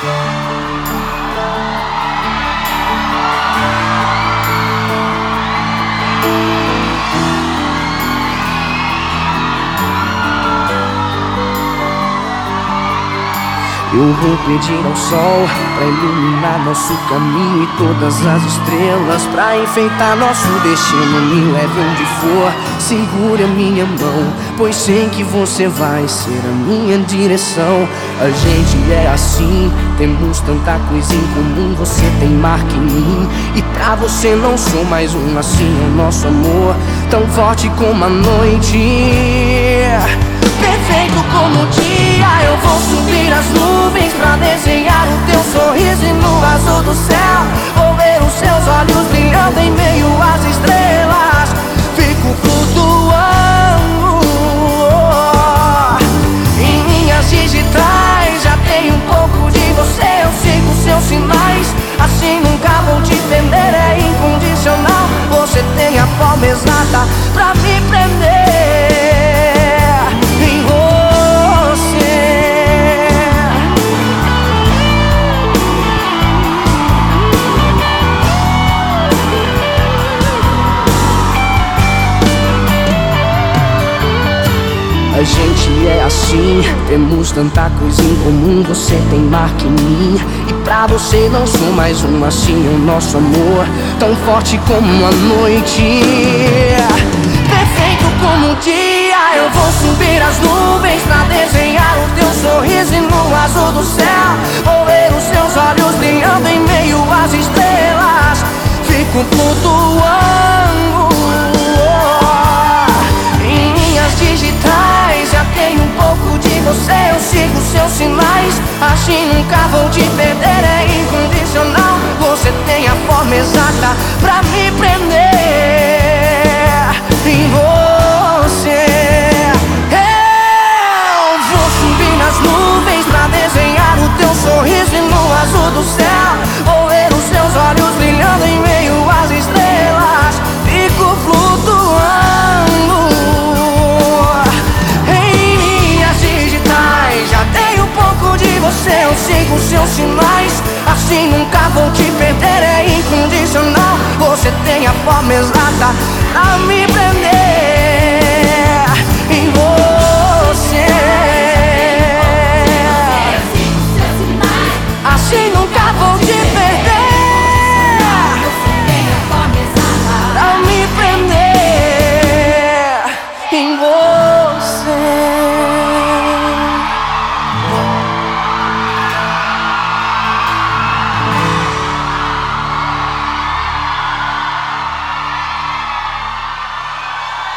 Música Eu vou pedir ao sol pra iluminar nosso caminho e todas as estrelas pra enfeitar nosso destino. Me leve onde for, segure a minha mão, pois sei que você vai ser a minha direção. A gente é assim, temos tanta coisa em comum. Você tem marca em mim e pra você não sou mais um assim. É o nosso amor tão forte como a noite, perfeito como o dia. Eu vou subir as nuvens desenhar o teu sorriso e no A gente é assim, temos tanta coisa em comum. Você tem marca em mim, e pra você não sou mais um assim. O nosso amor, tão forte como a noite, perfeito como o dia. Eu vou subir as nuvens pra desenhar o teu sorriso no azul do céu. Assim nunca vou te perder, é incondicional. Você tem a forma exata pra me prender em você. Eu vou subir nas nuvens pra desenhar o teu sorriso e no azul do céu. Vou ver os seus olhos Assim nunca vou te perder, é incondicional. Você tem a forma exata pra me prender em você. Assim nunca vou te